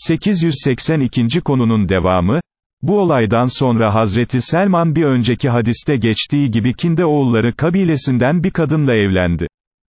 882. konunun devamı, bu olaydan sonra Hazreti Selman bir önceki hadiste geçtiği gibi Kinde oğulları kabilesinden bir kadınla evlendi.